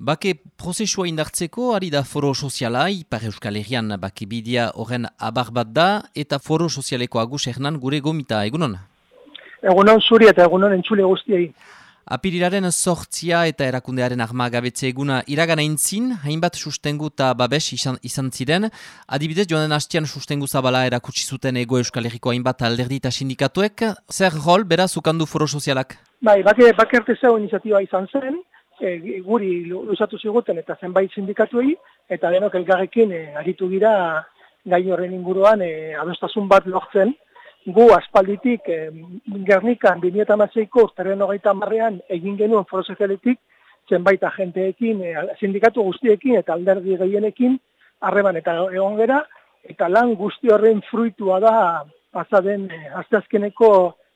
Bake prozesua indartzeko, ari da foro soziala, ipar euskal herrian bake bidea horren abar bat da, eta foro sozialeko agus hernan gure gomita, egunon? Egunon zuri eta egunon entzule guztiei. Apiriraren sortzia eta erakundearen armagabetze eguna iragan eintzin, hainbat sustengu eta babes izan, izan ziren. Adibidez, joan den hastian sustengu zabala erakutsi zuten ego euskal herriko hainbat alderdi eta sindikatuek. Zer rol, beraz, ukandu foro sozialak? Bai, bake, bake artezeo iniziatiba izan zen, e, guri luzatu ziguten eta zenbait sindikatuei, eta denok elgarrekin e, aritu gira gai horren inguruan e, adostasun bat lortzen, gu aspalditik e, Gernikan 2008ko urtaren hogeita marrean egin genuen foro zenbait agenteekin, e, sindikatu guztiekin eta alderdi gehienekin harreman eta egon gera, eta lan guzti horren fruitua da pasaden e, asteazkeneko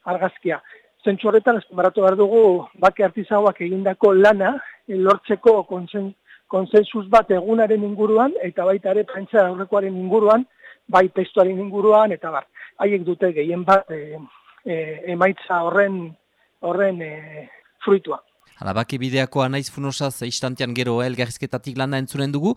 argazkia. Zentsu horretan, ez behar dugu, bake artizauak egindako lana, eh, lortzeko konsen, konsensus bat egunaren inguruan, eta baita ere prentza aurrekoaren inguruan, bai testuaren inguruan, eta bar, haiek dute gehien bat e, emaitza horren, horren e, fruitua. Alabaki bideakoa naiz funosaz istantean gero elgarrizketatik landa entzunen dugu.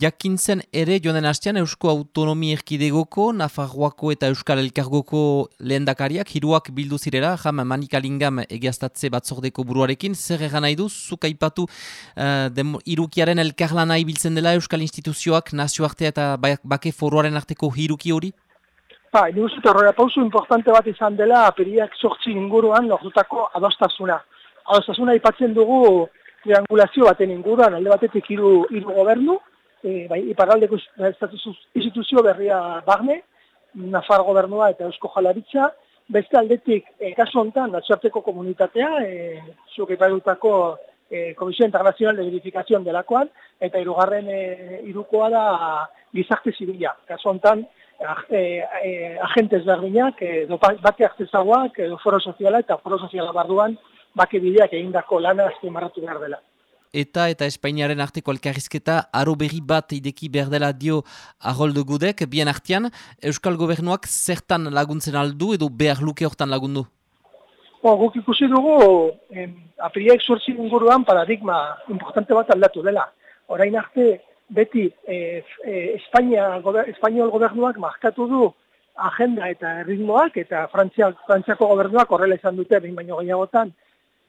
Jakintzen ere joan hastean Eusko Autonomi Erkidegoko, Nafarroako eta Euskal Elkargoko lehendakariak hiruak bildu zirera, jam manikalingam egiaztatze batzordeko buruarekin, zer egan nahi du, zuk aipatu uh, irukiaren elkarlana ibiltzen dela Euskal Instituzioak, nazioartea eta bake foruaren arteko hiruki hori? Ba, ni uste pausu importante bat izan dela, aperiak sortzi inguruan lortutako adostasuna adostasuna aipatzen dugu triangulazio baten inguruan, alde batetik hiru hiru gobernu, e, bai, iparraldeko instituzio berria bagne, Nafar gobernua eta Eusko Jalaritza, beste aldetik, e, kasu honetan, nazioarteko komunitatea, e, zuk iparutako e, Komisio Internacional de Verificación delakoan, eta irugarren e, irukoa da gizarte zibila. Kasu honetan, e, e, agentes berdinak, e, bate artezagoak, edo foro soziala eta foro soziala barduan, bake bideak egindako lana azpimarratu behar dela. Eta eta Espainiaren arteko elkarrizketa aro berri bat ideki behar dela dio aholdo gudek, bien artean, Euskal Gobernuak zertan laguntzen aldu edo behar luke hortan lagundu? Bo, guk ikusi dugu, eh, apriek sortzi inguruan paradigma importante bat aldatu dela. Orain arte, beti eh, eh, Espainia, gober, Espainiol gobernuak markatu du agenda eta ritmoak, eta Frantziako gobernuak horrela izan dute, behin baino gehiagotan,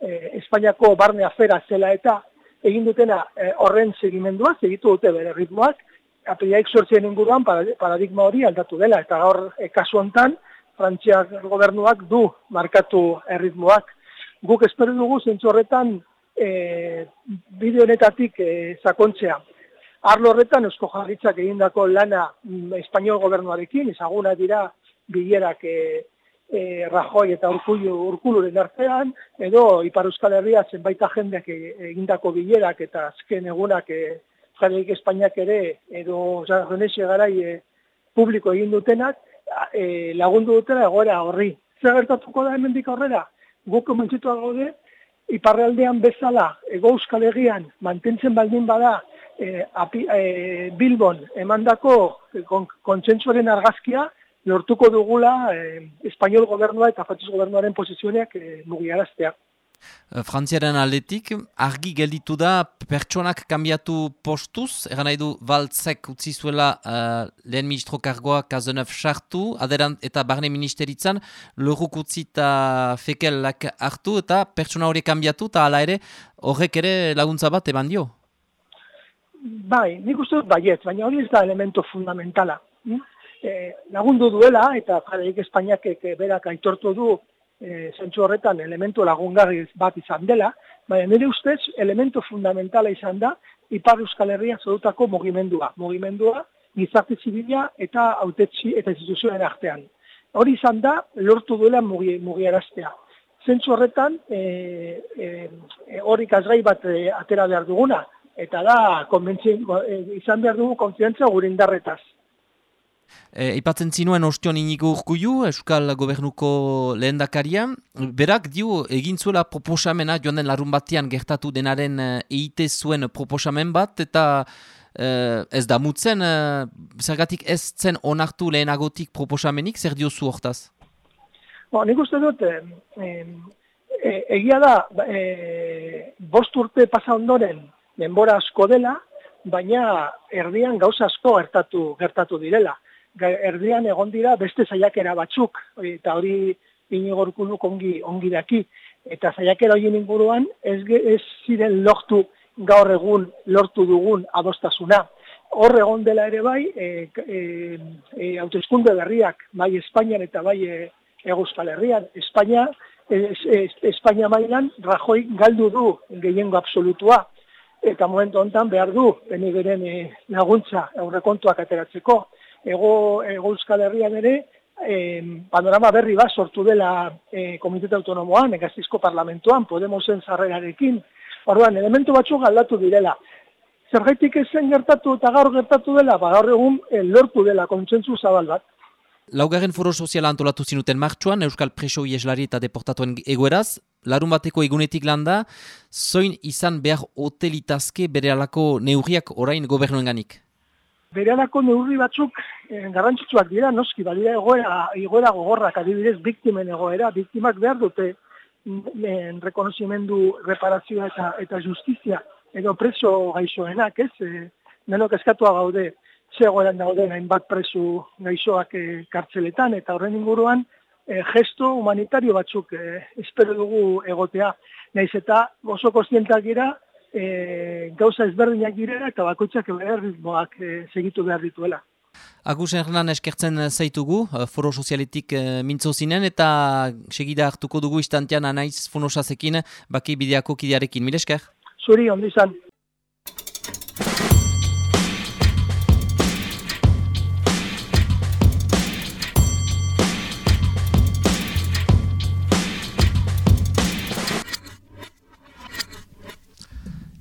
eh, Espainiako barne afera zela eta egin dutena eh, horren segimendua, segitu dute bere ritmoak, apeliaik sortzien inguruan paradigma hori aldatu dela, eta gaur eh, kasu hontan, Frantziak gobernuak du markatu erritmoak. Guk espero dugu zentzu horretan eh, bideo honetatik eh, sakontzea. Arlo horretan eusko jarritzak egindako lana mm, espainiol gobernuarekin, ezaguna dira bilerak eh, e, Rajoi eta Urkullu Urkuluren artean edo Ipar Euskal Herria zenbait agendak e, egindako bilerak eta azken egunak e, Jareik Espainiak ere edo Renesia garai e, publiko egin dutenak e, lagundu dutela egoera horri. Zer gertatuko da hemendik aurrera? Guk komentzitu gaude Iparraldean bezala Ego Euskal Herrian mantentzen baldin bada e, api, e, Bilbon emandako kontsentsuaren argazkia lortuko dugula eh, espainol gobernua eta fatxiz gobernuaren posizioneak eh, mugiaraztea. Eh, Frantziaren aldetik, argi gelditu da pertsonak kanbiatu postuz, eran nahi du Valtzek utzi zuela uh, lehen ministro kargoa kazenef sartu, aderant eta barne ministeritzan, loruk utzi eta fekelak hartu eta pertsona hori kanbiatu eta ala ere horrek ere laguntza bat eban dio? Bai, nik uste dut baiet, baina hori ez da elemento fundamentala. Hm? E, lagundu duela, eta jareik Espainiak e, berak aitortu du e, zentsu horretan elementu lagungarri bat izan dela, baina nire ustez elementu fundamentala izan da Ipar Euskal Herria zodutako mugimendua. Mugimendua gizarte zibila eta autetzi eta instituzioen artean. Hori izan da, lortu duela mugi, mugiaraztea. Zentsu horretan, e, e, e, hori kazgai bat e, atera behar duguna, eta da, e, izan behar dugu konfiantza gurindarretaz. E, ipatzen zinuen ostion inigo urkuiu, Euskal Gobernuko lehendakaria. Berak dio egin zuela proposamena joan den larun batean gertatu denaren e, eite zuen proposamen bat, eta e, ez da mutzen, zergatik ez zen onartu lehenagotik proposamenik, zer dio zu hortaz? Bo, nik uste dut, e, egia da, e, bost urte pasa ondoren, denbora asko dela, baina erdian gauza asko gertatu gertatu direla. Erdian egon dira beste saiakera batzuk, eta hori inigorkuluk ongi, ongi daki. Eta saiakera horien inguruan ez, ez ziren lortu gaur egun lortu dugun adostasuna. Hor egon dela ere bai, e, e, e, autoeskunde berriak, bai Espainian eta bai e, Euskal Herrian. Espainia, Espainia mailan, Rajoi galdu du gehiengo absolutua eta momentu hontan behar du benigeren e, laguntza aurrekontuak ateratzeko. Ego, ego Euskal Herrian ere, e, panorama berri bat sortu dela e, Komitete Autonomoan, egazizko parlamentuan, Podemosen zarrerarekin. Orduan, elementu batzuk aldatu direla. Zergaitik ezen gertatu eta gaur gertatu dela, ba, gaur egun e, lortu dela kontsentzu zabal bat. Laugarren foro soziala antolatu zinuten martxuan, Euskal Preso Ieslari eta deportatuen egoeraz, larun bateko egunetik landa, zoin izan behar hotelitazke bere alako neurriak orain gobernuen ganik? Bere alako neurri batzuk eh, garrantzitsuak dira, noski, badira egoera, egoera gogorrak, adibidez, biktimen egoera, biktimak behar dute en rekonozimendu, reparazioa eta, eta justizia, edo preso gaixoenak, ez? E, nenok eskatua gaude, zegoeran dauden hainbat presu gaixoak e, kartzeletan, eta horren inguruan e, gesto humanitario batzuk e, espero dugu egotea. Naiz eta oso kostientak gira, e, gauza ezberdinak direla eta bakoitzak behar ritmoak e, segitu behar dituela. Agus Hernan eskertzen zaitugu, foro sozialetik mintzo zinen, eta segida hartuko dugu istantean anaiz fonosazekin, baki bideako kidearekin. Mire esker? Zuri, ondizan.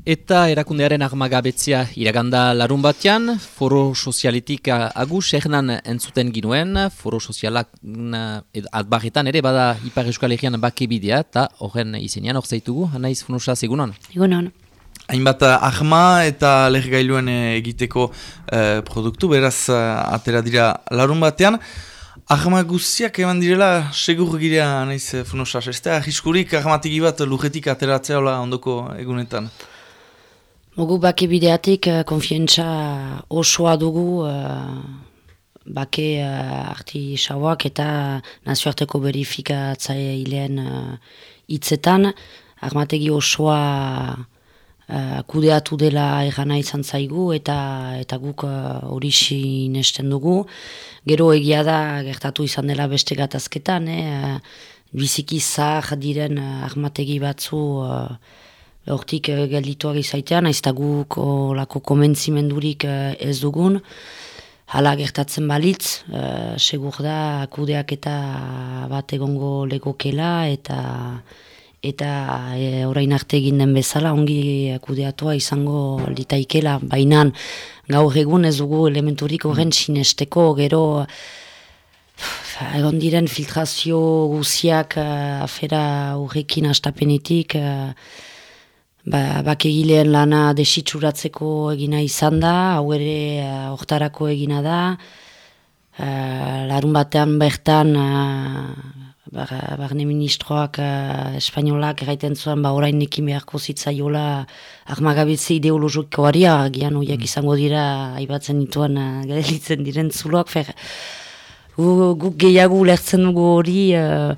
Eta erakundearen armagabetzia iraganda larun batean, foro sozialitik agus ernan entzuten ginuen, foro sozialak atbarretan ere bada Ipar Euskal Herrian bake bidea, eta horren izenean hor zaitugu, anaiz funusa segunon? Egunon. Hainbat ahma eta lehergailuen egiteko eh, produktu, beraz atera dira larun batean. Ahma guztiak eman direla, segur girea anaiz funusa, ez da ahiskurik ahmatik bat lujetik ateratzea ondoko egunetan? Mogu bake bideatik uh, konfientza osoa dugu uh, bake uh, arti sauak eta nazioarteko verifikatzaia hilean hitzetan. Uh, Armategi osoa uh, kudeatu dela erana izan zaigu eta eta guk hori uh, sinesten dugu. Gero egia da gertatu izan dela beste gatazketan, eh? biziki zahar diren uh, armategi batzu hortik uh, geldituak izaitean, aizta guk olako komentzimendurik uh, ez dugun, hala gertatzen balitz, uh, segur da kudeak eta bat egongo legokela eta eta e, orain arte egin den bezala ongi kudeatua izango litaikela, baina gaur egun ez dugu elementurik horren sinesteko gero egon diren filtrazio guziak afera horrekin astapenetik ba, bakegileen lana desitsuratzeko egina izan da, hau ere uh, egina da, uh, larun batean bertan uh, barne ministroak uh, espainolak erraiten zuen, ba orain nekin beharko zitzaiola armagabitze ideologikoari, agian horiek mm. izango dira, aibatzen nituen uh, gadelitzen diren zuloak, fer, guk gehiago lertzen dugu hori uh,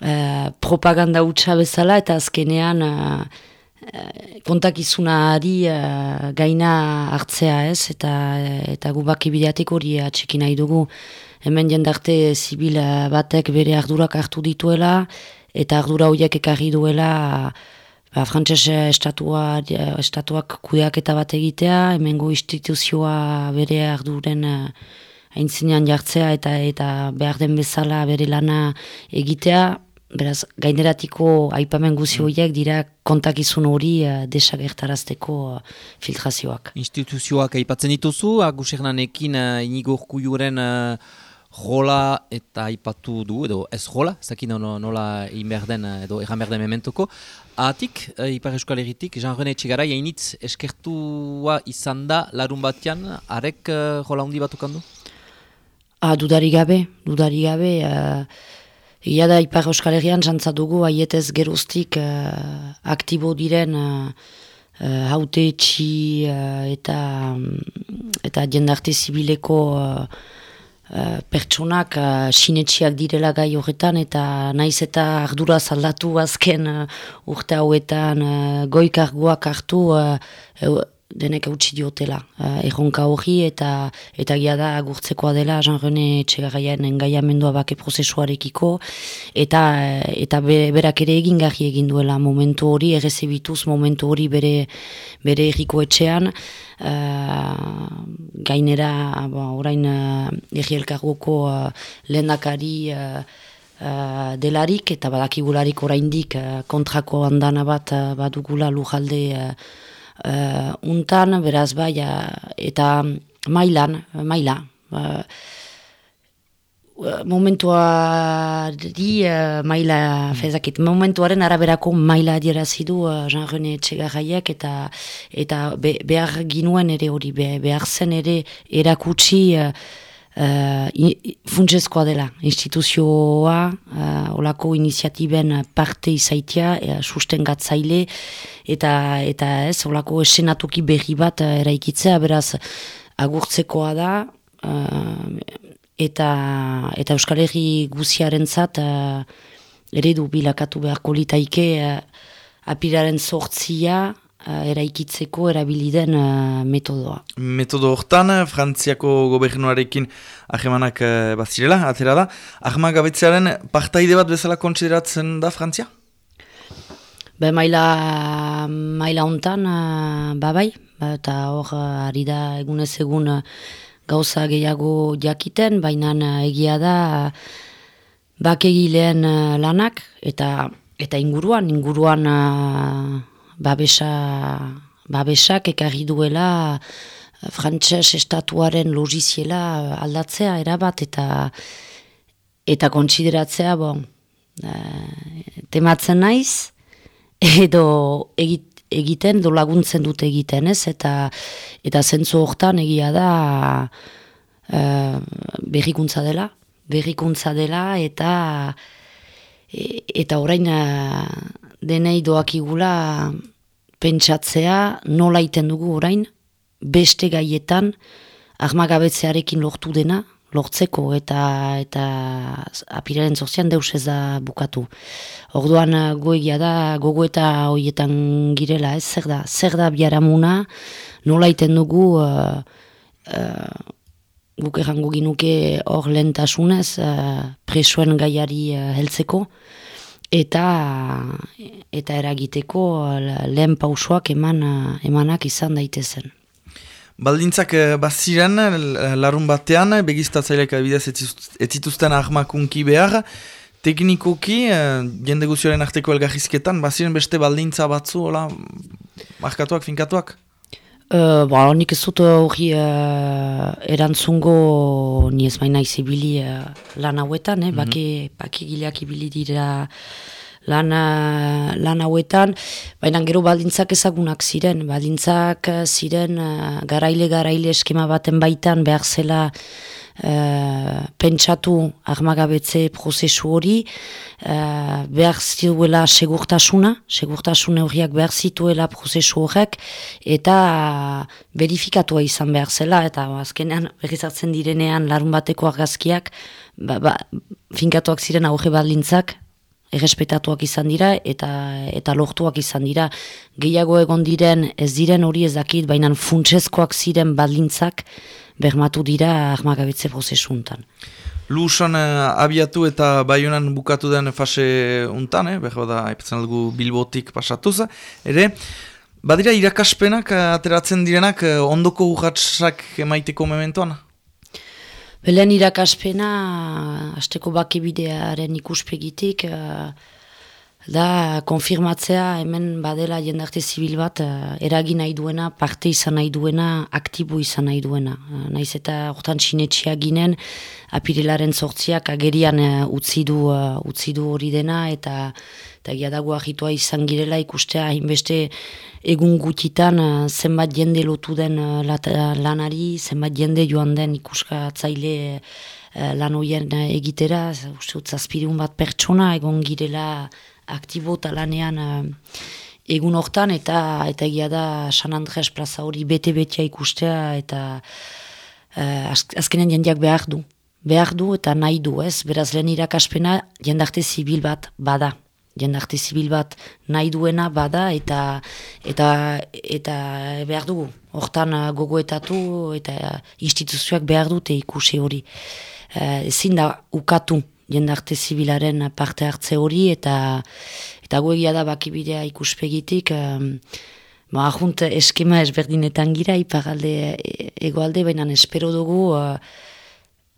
uh, propaganda utxa bezala, eta azkenean Eh, kontakizunari uh, gaina hartzea ez, eta, eta gu baki bideatik hori atxiki nahi dugu. Hemen jendarte zibil batek bere ardurak hartu dituela, eta ardura horiek ekarri duela ba, frantses estatua, estatuak kudeak eta bat egitea, hemengo instituzioa bere arduren uh, aintzinean jartzea eta eta behar den bezala bere lana egitea, Beraz, gaineratiko aipamen guzi mm. horiek dira kontakizun hori uh, desagertarazteko uh, filtrazioak. Instituzioak aipatzen dituzu, agusernanekin uh, inigo urkuiuren uh, rola eta aipatu du, edo ez rola, zakin nola inberden edo erramerden mementoko. Atik, uh, Ipar Euskal Herritik, Jean-René Txigara, jainitz eskertua izan da larun batean, arek uh, rola hundi batukandu? Ah, dudari gabe, dudari gabe, Ia da Ipar Euskal Herrian jantzatugu aietez geroztik uh, aktibo diren uh, haute etxi eta, eta jendarte zibileko Uh, pertsonak uh, sinetxiak direla gai horretan eta naiz eta ardura zaldatu azken uh, urte hauetan uh, goikarguak hartu denek hautsi diotela. Uh, erronka hori eta eta gia da agurtzekoa dela Jean-René Txegarraian engaiamendua bake prozesuarekiko eta eta berak ere egin garri egin duela momentu hori, errezibituz momentu hori bere, bere erriko etxean. Uh, gainera ba, orain uh, errielkargoko uh, lehendakari uh, uh, delarik eta badakigularik oraindik uh, kontrako andana bat uh, badugula lujalde uh, uh, untan, beraz bai, eta mailan, maila. Uh, momentua di uh, maila fezakit. Momentuaren araberako maila adierazidu uh, Jean-René Txegarraiek eta, eta behar ginuen ere hori, behar zen ere erakutsi uh, funtsezkoa dela. Instituzioa uh, olako iniziatiben parte izaitia uh, susten gatzaile eta, eta ez olako esenatuki berri bat uh, eraikitzea beraz agurtzekoa da eta, eta Euskal Herri guziaren zat uh, eredu bilakatu beharko litaike uh, apiraren sortzia uh, eraikitzeko erabiliden uh, metodoa. Metodo hortan, Frantziako gobernuarekin ahemanak uh, bazirela, atera da. Ahmak gabetzearen partaide bat bezala kontsideratzen da Frantzia? Be, maila, maila hontan, uh, babai, ba, eta hor uh, ari da egunez egun uh, gauza gehiago jakiten, baina egia da bakegileen lanak, eta eta inguruan, inguruan babesa, babesak ekarri duela eh, frantses estatuaren logiziela eh, aldatzea erabat eta eta kontsideratzea bon, e, tematzen naiz edo egiten do laguntzen dute egiten ez? Eta eta zentzu hortan egia da e, berrikuntza dela berrikuntza dela eta eta orain denei doakigula pentsatzea nola iten dugu orain, beste gaietan armagabetzearekin lortu dena, lortzeko eta eta apiraren zortzian deus ez da bukatu. Orduan goegia da, gogo eta hoietan girela, ez? Zer da, zer da biaramuna, nola iten dugu uh, uh, guk errango ginuke hor lentasunez uh, presuen gaiari uh, heltzeko, eta eta eragiteko lehen pausoak eman emanak izan daitezen. Baldintzak eh, baziren larun batean, begiztatzaileak bidez ez zituzten ahmakunki behar, teknikoki, eh, jende guzioaren arteko elgarrizketan, baziren beste baldintza batzu, hola, markatuak, finkatuak? Uh, ba, nik ez dut hori uh, erantzungo ni ez baina izibili uh, lan hauetan, eh? mm -hmm. baki, gileak ibili dira lan, lan hauetan, baina gero baldintzak ezagunak ziren, baldintzak ziren uh, garaile garaile eskema baten baitan behar zela uh, pentsatu armagabetze prozesu hori, uh, behar zituela segurtasuna, segurtasun horiak behar zituela prozesu horrek, eta verifikatua izan behar zela, eta azkenean berrizartzen direnean larun bateko argazkiak, ba, ba, finkatuak ziren aurre baldintzak, errespetatuak izan dira eta eta lortuak izan dira. Gehiago egon diren ez diren hori ez dakit baina funtsezkoak ziren baldintzak bermatu dira armagabetze prozesuntan. Luson eh, abiatu eta baionan bukatu den fase untan, eh? behar da, algu bilbotik pasatuz, ere, badira irakaspenak eh, ateratzen direnak eh, ondoko urratsak emaiteko mementoan? Belen irakaspena, asteko bakibidearen ikuspegitik, uh, da konfirmatzea hemen badela jendarte zibil bat uh, eragin nahi duena, parte izan nahi duena, aktibo izan nahi duena. Uh, naiz eta hortan sinetxia ginen, apirilaren sortziak agerian uh, utzi, du, utzi du hori dena, eta eta giadago ahitua izan girela ikustea hainbeste egun gutitan zenbat jende lotu den lanari, zenbat jende joan den ikuskatzaile lan hoien egitera, uste zazpirun bat pertsona egon girela aktibo talanean uh, egun hortan eta eta egia da San Andres plaza hori bete-betea ikustea eta uh, azkenen jendeak behar du. Behar du eta nahi du, ez? Beraz lehen irakaspena jendarte zibil bat bada. Jendarte zibil bat nahi duena bada eta eta eta behar dugu. Hortan gogoetatu eta instituzioak behar dute ikusi hori. Ezin da ukatu jendarte zibilaren parte hartze hori eta eta goegia da bakibidea ikuspegitik um, ba, ahunt eskema ezberdinetan gira iparalde e, egoalde baina espero dugu uh,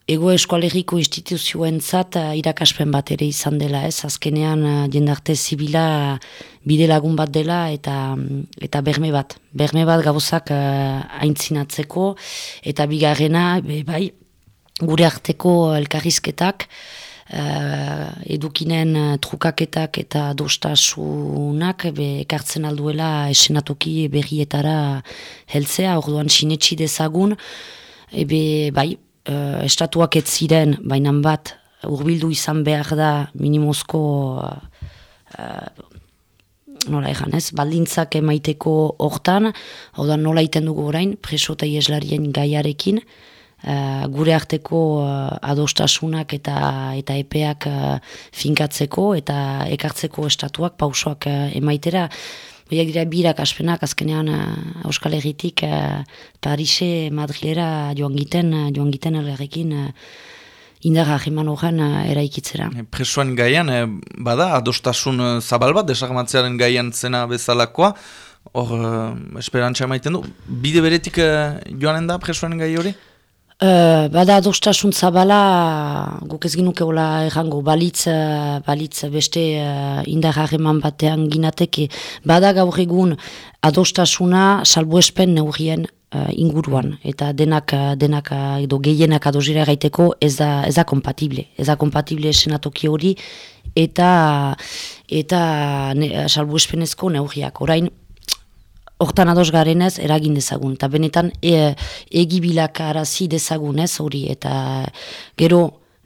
ego eskualeriko instituzioen zat uh, irakaspen bat ere izan dela ez? Azkenean uh, jendarte zibila bide lagun bat dela eta eta berme bat. Berme bat gauzak aintzinatzeko eta bigarrena bai gure arteko elkarrizketak edukinen uh, trukaketak eta dostasunak be, ekartzen alduela esenatoki berrietara heltzea, orduan sinetsi dezagun, ebe bai, uh, estatuak ez ziren, bainan bat, urbildu izan behar da minimozko uh, nola egan ez, baldintzak emaiteko hortan, hau da nola iten dugu orain, preso eta gaiarekin, uh, gure arteko uh, adostasunak eta eta epeak uh, finkatzeko eta ekartzeko estatuak pausoak emaitera. Biak dira birak aspenak azkenean Euskal Herritik Parise Madrilera joan giten, joan giten elgarrekin indarra jeman horren eraikitzera. Presoan gaian, bada, adostasun zabal bat, desagmatzearen gaian zena bezalakoa, hor, esperantza emaiten du, bide beretik joanen da presoan gai hori? Uh, bada adostasun zabala, guk ez ginuke hola errango, balitz, uh, balitz beste uh, indar harreman batean ginateke. Bada gaur egun adostasuna salbuespen neurien uh, inguruan. Eta denak, denak edo gehienak adosira gaiteko ez da, ez da kompatible. Ez da kompatible esenatoki hori eta, eta ne, salbuespenezko neurriak. Orain, hortan ados garenez eragin dezagun. Eta benetan e, egibilak arazi dezagun ez hori. Eta gero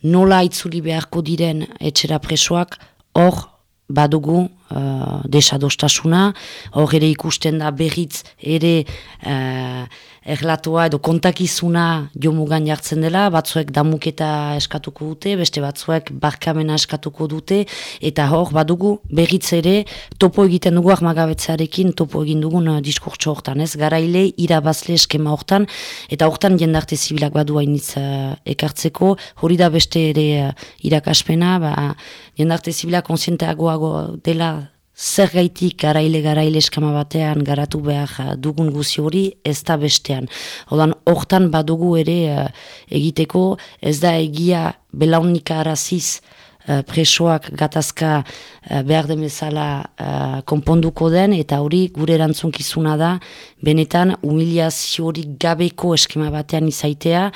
nola itzuli beharko diren etxera presoak hor badugu uh, desadostasuna. Hor ere ikusten da berriz ere uh, erlatua edo kontakizuna jomugan jartzen dela, batzuek damuketa eskatuko dute, beste batzuek barkamena eskatuko dute, eta hor, badugu, berriz ere, topo egiten dugu armagabetzearekin, topo egin dugun uh, diskurtso hortan, ez? Garaile, irabazle eskema hortan, eta hortan jendarte zibilak badu hainitz uh, ekartzeko, hori da beste ere uh, irakaspena, ba, jendarte zibilak konsienteagoago dela zer gaitik garaile garaile eskama batean garatu behar uh, dugun guzi hori ez da bestean. Odan, hortan badugu ere uh, egiteko ez da egia belaunika araziz uh, presoak gatazka uh, behar demezala uh, konponduko den eta hori gure erantzunkizuna da benetan humiliazio hori gabeko eskema batean izaitea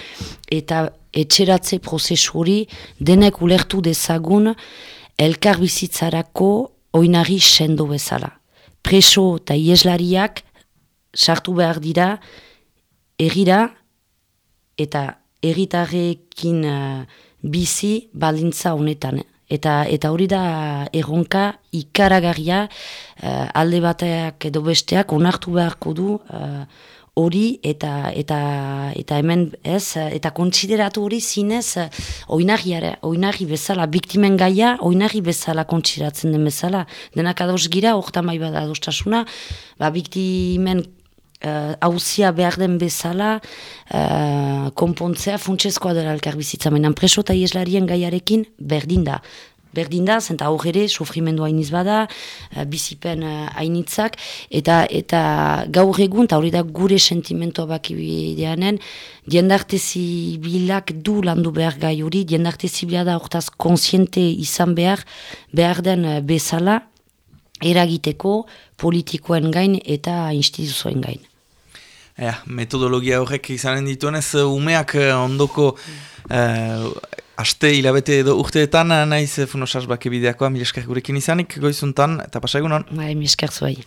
eta etxeratze prozesu hori denek ulertu dezagun elkar bizitzarako oinari sendo bezala. Preso eta ieslariak sartu behar dira egira eta egitarrekin uh, bizi balintza honetan. Eta, eta hori da erronka ikaragarria uh, alde bateak edo besteak onartu beharko du uh, hori eta eta eta hemen ez eta kontsideratu hori zinez oinarriare oinarri bezala biktimen gaia oinarri bezala kontsideratzen den bezala. Denak ados gira hortan bai bada adostasuna ba biktimen uh, behar den bezala uh, konpontzea funtsezkoa dela elkar bizitza menan preso eta ieslarien gaiarekin berdin da berdin da, zenta hor ere, sofrimendu hainiz bada, uh, bizipen uh, hainitzak, eta eta gaur egun, eta hori da gure sentimentoa baki bideanen, diendarte zibilak du landu behar gai hori, diendarte zibila da hortaz konsiente izan behar, behar den uh, bezala, eragiteko politikoen gain eta instituzioen gain. Ja, metodologia horrek izanen dituenez, umeak ondoko Aste hilabete edo urteetan naiz funosaz bake bideakoa, mi esker gurekin izanik, goizuntan, eta pasa egunon? Bai, mi esker zuai.